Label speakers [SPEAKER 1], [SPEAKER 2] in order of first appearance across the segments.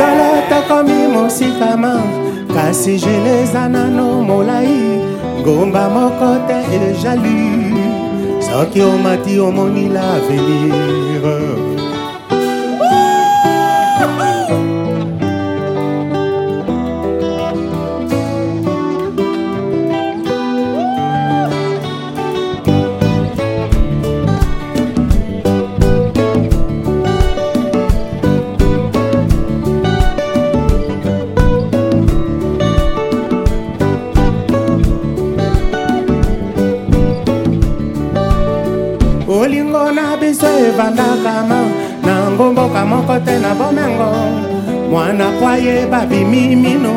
[SPEAKER 1] solo tokomi mosika ma kasi jeleza nano molai ngomba moko te ejali soki omati omoni lavenir biso evandaka ma na ngomboka moko te na bomengo mwana pwaye babimi mino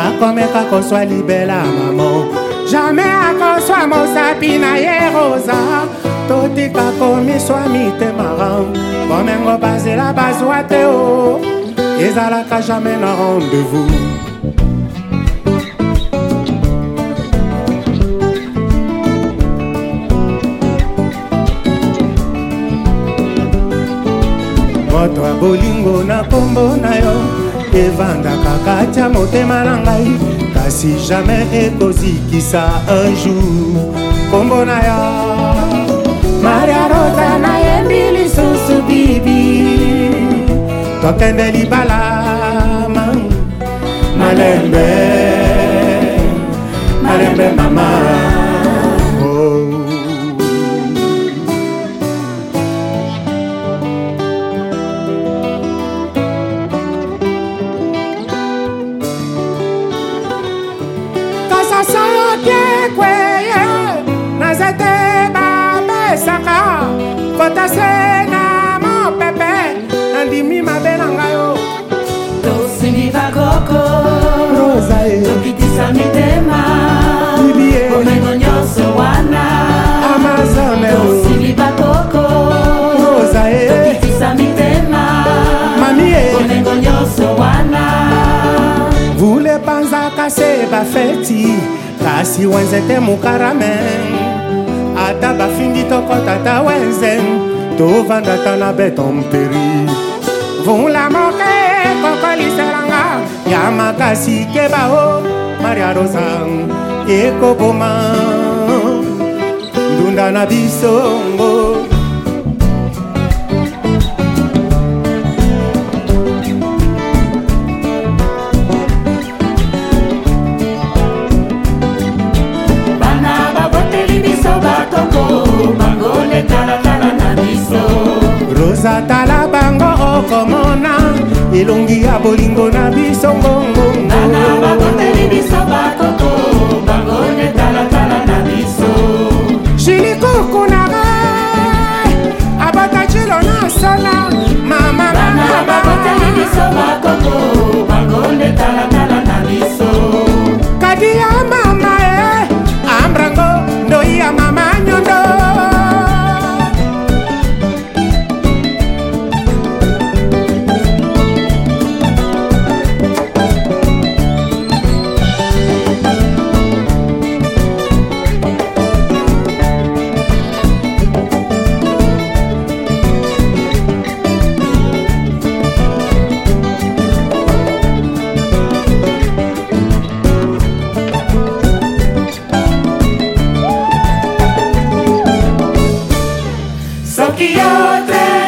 [SPEAKER 1] akomeka kozwa libela mamo jamai akozwa mosapi na ye rosa totika komiswa mitemara bomengo bazela bazwa te o oh. ezalaka jamai na rendez-vous moto ya bolingo na nkombo na yo evandaka kati ya motema na ngai kasi jamai ekozikisa un jour nkombo na yo maria rosa nayembi lisusu bibi tokende libala malembe ata se na mopepe nandimi mabe na ngai o tosimbi bakoko e. tokitisa mitema e. bomengo nyonso wana tosimbi bakoko e. tokitisa mitema bomengo nyonso wana vulepanzaka se bafeti kasi wenzete mukarame ata bafindi tokɔta ta wenzen tovanda ta na betomperi vula moke kokoliselanga ya makasi keba o maria rosa ekoboma ndunda na bisongo koza tala bango okomona elongi ya bolingo na biso ngongongo Tokyo Hotel.